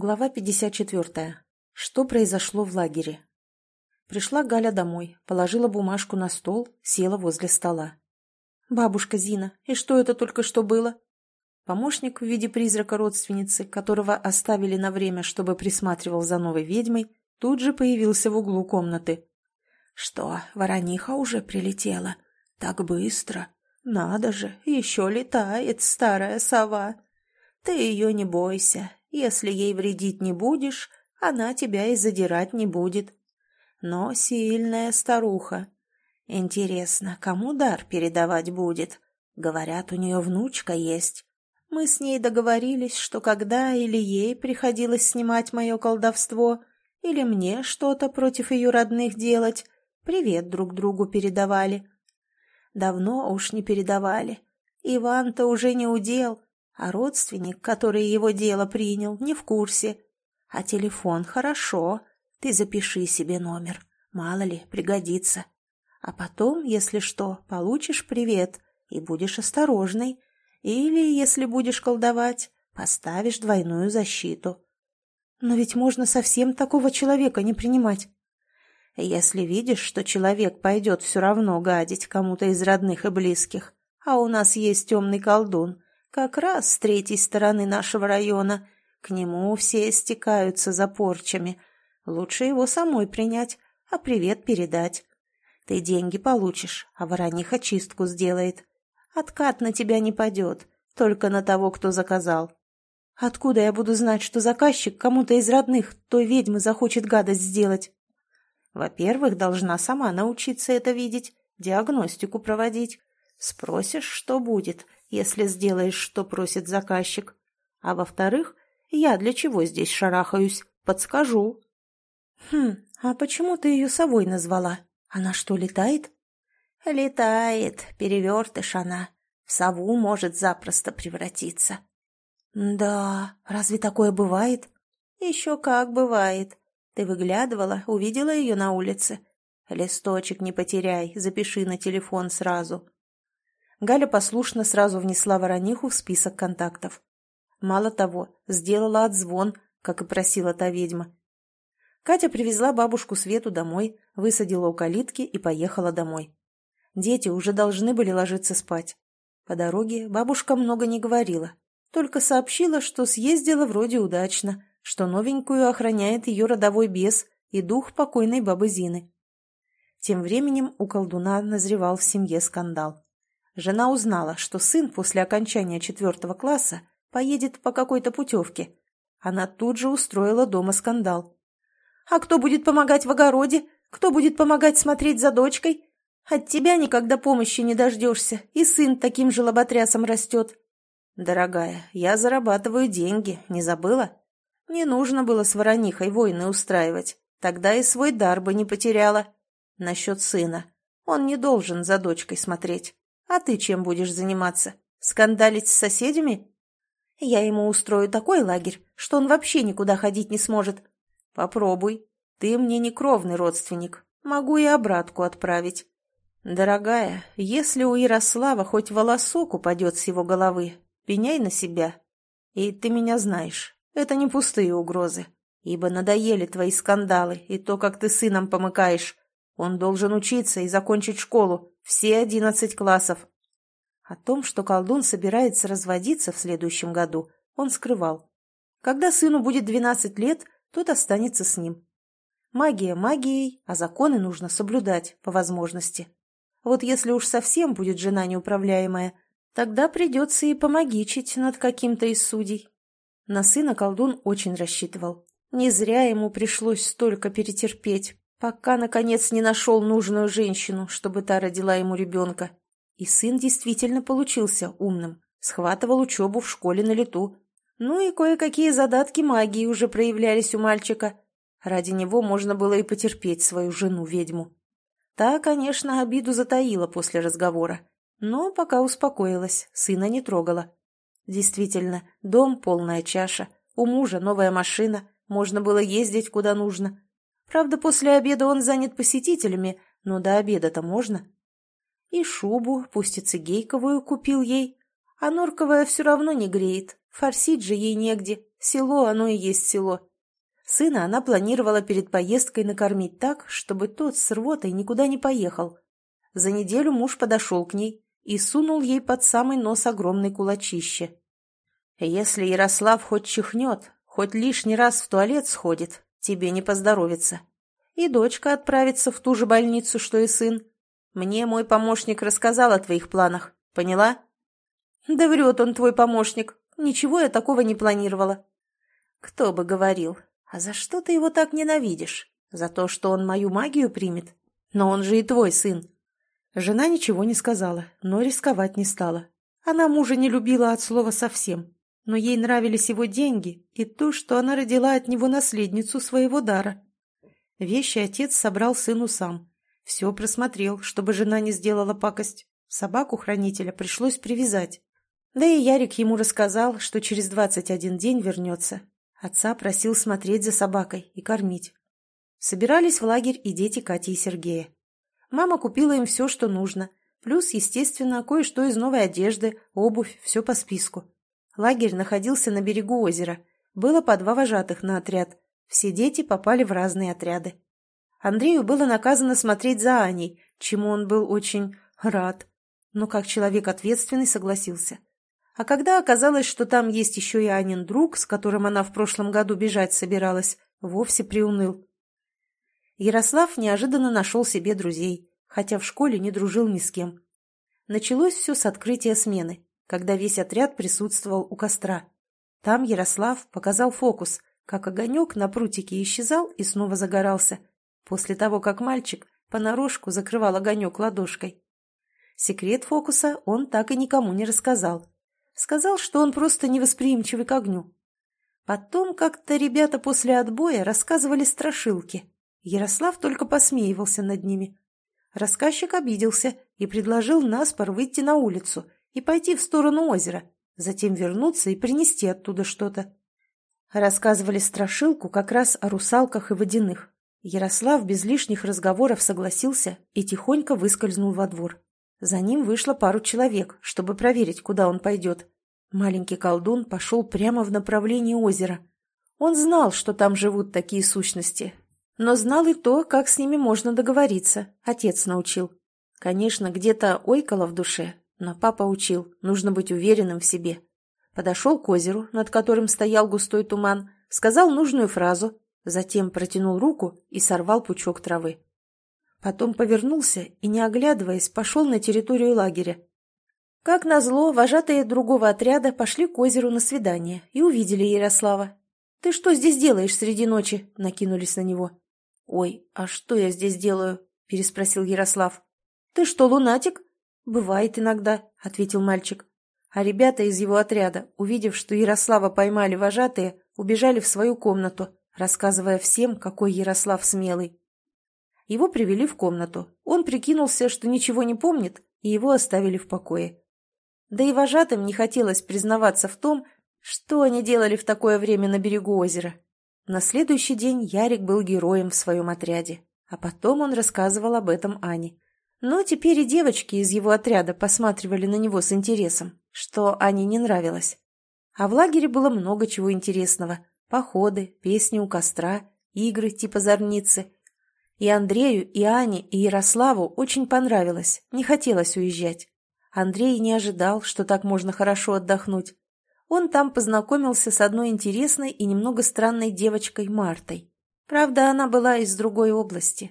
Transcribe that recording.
Глава 54. Что произошло в лагере? Пришла Галя домой, положила бумажку на стол, села возле стола. «Бабушка Зина, и что это только что было?» Помощник в виде призрака родственницы, которого оставили на время, чтобы присматривал за новой ведьмой, тут же появился в углу комнаты. «Что, ворониха уже прилетела? Так быстро! Надо же, еще летает старая сова! Ты ее не бойся, если ей вредить не будешь, она тебя и задирать не будет. Но сильная старуха. Интересно, кому дар передавать будет? Говорят, у нее внучка есть. Мы с ней договорились, что когда или ей приходилось снимать мое колдовство, или мне что-то против ее родных делать, привет друг другу передавали. Давно уж не передавали. Иван-то уже не удел, а родственник, который его дело принял, не в курсе. А телефон хорошо. Ты запиши себе номер. Мало ли, пригодится. А потом, если что, получишь привет и будешь осторожной. Или, если будешь колдовать, поставишь двойную защиту. Но ведь можно совсем такого человека не принимать. Если видишь, что человек пойдет все равно гадить кому-то из родных и близких, а у нас есть темный колдун, как раз с третьей стороны нашего района. К нему все стекаются за порчами. Лучше его самой принять, а привет передать. Ты деньги получишь, а ворониха чистку сделает. Откат на тебя не падет, только на того, кто заказал. Откуда я буду знать, что заказчик кому-то из родных той ведьмы захочет гадость сделать? Во-первых, должна сама научиться это видеть, диагностику проводить. Спросишь, что будет, если сделаешь, что просит заказчик. А во-вторых, я для чего здесь шарахаюсь? Подскажу. Хм, а почему ты ее совой назвала? Она что, летает? Летает, перевертыш она. В сову может запросто превратиться. Да, разве такое бывает? Еще как бывает. Ты выглядывала, увидела ее на улице? Листочек не потеряй, запиши на телефон сразу. Галя послушно сразу внесла Ворониху в список контактов. Мало того, сделала отзвон, как и просила та ведьма. Катя привезла бабушку Свету домой, высадила у калитки и поехала домой. Дети уже должны были ложиться спать. По дороге бабушка много не говорила, только сообщила, что съездила вроде удачно, что новенькую охраняет ее родовой бес и дух покойной бабы Зины. Тем временем у колдуна назревал в семье скандал. Жена узнала, что сын после окончания четвертого класса поедет по какой-то путевке. Она тут же устроила дома скандал. «А кто будет помогать в огороде? Кто будет помогать смотреть за дочкой? От тебя никогда помощи не дождешься, и сын таким же лоботрясом растет». «Дорогая, я зарабатываю деньги, не забыла? Не нужно было с воронихой войны устраивать, тогда и свой дар бы не потеряла. Насчет сына. Он не должен за дочкой смотреть. А ты чем будешь заниматься? Скандалить с соседями? Я ему устрою такой лагерь, что он вообще никуда ходить не сможет. Попробуй. Ты мне не кровный родственник. Могу и обратку отправить. Дорогая, если у Ярослава хоть волосок упадет с его головы, пеняй на себя. И ты меня знаешь. Это не пустые угрозы. Ибо надоели твои скандалы и то, как ты сыном помыкаешь. Он должен учиться и закончить школу, все одиннадцать классов. О том, что колдун собирается разводиться в следующем году, он скрывал. Когда сыну будет двенадцать лет, тот останется с ним. Магия магией, а законы нужно соблюдать, по возможности. Вот если уж совсем будет жена неуправляемая, тогда придется и помогичить над каким-то из судей. На сына колдун очень рассчитывал. Не зря ему пришлось столько перетерпеть, пока, наконец, не нашел нужную женщину, чтобы та родила ему ребенка. И сын действительно получился умным, схватывал учебу в школе на лету. Ну и кое-какие задатки магии уже проявлялись у мальчика. Ради него можно было и потерпеть свою жену-ведьму. Та, конечно, обиду затаила после разговора, но пока успокоилась, сына не трогала. Действительно, дом полная чаша, у мужа новая машина, можно было ездить куда нужно, Правда, после обеда он занят посетителями, но до обеда-то можно. И шубу, пусть и цигейковую, купил ей. А норковая все равно не греет. Форсить же ей негде. Село оно и есть село. Сына она планировала перед поездкой накормить так, чтобы тот с рвотой никуда не поехал. За неделю муж подошел к ней и сунул ей под самый нос огромный кулачище. «Если Ярослав хоть чихнет, хоть лишний раз в туалет сходит, тебе не поздоровится. И дочка отправится в ту же больницу, что и сын. Мне мой помощник рассказал о твоих планах. Поняла?» «Да врет он, твой помощник. Ничего я такого не планировала». «Кто бы говорил. А за что ты его так ненавидишь? За то, что он мою магию примет? Но он же и твой сын». Жена ничего не сказала, но рисковать не стала. Она мужа не любила от слова совсем но ей нравились его деньги и то, что она родила от него наследницу своего дара. Вещи отец собрал сыну сам. Все просмотрел, чтобы жена не сделала пакость. Собаку-хранителя пришлось привязать. Да и Ярик ему рассказал, что через двадцать один день вернется. Отца просил смотреть за собакой и кормить. Собирались в лагерь и дети Кати и Сергея. Мама купила им все, что нужно. Плюс, естественно, кое-что из новой одежды, обувь, все по списку. Лагерь находился на берегу озера. Было по два вожатых на отряд. Все дети попали в разные отряды. Андрею было наказано смотреть за Аней, чему он был очень рад. Но как человек ответственный согласился. А когда оказалось, что там есть еще и Анин друг, с которым она в прошлом году бежать собиралась, вовсе приуныл. Ярослав неожиданно нашел себе друзей, хотя в школе не дружил ни с кем. Началось все с открытия смены когда весь отряд присутствовал у костра. Там Ярослав показал фокус, как огонек на прутике исчезал и снова загорался, после того, как мальчик понарошку закрывал огонек ладошкой. Секрет фокуса он так и никому не рассказал. Сказал, что он просто невосприимчивый к огню. Потом как-то ребята после отбоя рассказывали страшилки. Ярослав только посмеивался над ними. Рассказчик обиделся и предложил наспор выйти на улицу – и пойти в сторону озера, затем вернуться и принести оттуда что-то. Рассказывали страшилку как раз о русалках и водяных. Ярослав без лишних разговоров согласился и тихонько выскользнул во двор. За ним вышло пару человек, чтобы проверить, куда он пойдет. Маленький колдун пошел прямо в направлении озера. Он знал, что там живут такие сущности, но знал и то, как с ними можно договориться. Отец научил. Конечно, где-то ойкало в душе, но папа учил, нужно быть уверенным в себе. Подошел к озеру, над которым стоял густой туман, сказал нужную фразу, затем протянул руку и сорвал пучок травы. Потом повернулся и, не оглядываясь, пошел на территорию лагеря. Как назло, вожатые другого отряда пошли к озеру на свидание и увидели Ярослава. «Ты что здесь делаешь среди ночи?» — накинулись на него. «Ой, а что я здесь делаю?» — переспросил Ярослав. «Ты что, лунатик?» «Бывает иногда», — ответил мальчик. А ребята из его отряда, увидев, что Ярослава поймали вожатые, убежали в свою комнату, рассказывая всем, какой Ярослав смелый. Его привели в комнату. Он прикинулся, что ничего не помнит, и его оставили в покое. Да и вожатым не хотелось признаваться в том, что они делали в такое время на берегу озера. На следующий день Ярик был героем в своем отряде, а потом он рассказывал об этом Ане. Но теперь и девочки из его отряда посматривали на него с интересом, что Ане не нравилось. А в лагере было много чего интересного. Походы, песни у костра, игры типа зорницы. И Андрею, и Ане, и Ярославу очень понравилось, не хотелось уезжать. Андрей не ожидал, что так можно хорошо отдохнуть. Он там познакомился с одной интересной и немного странной девочкой Мартой. Правда, она была из другой области,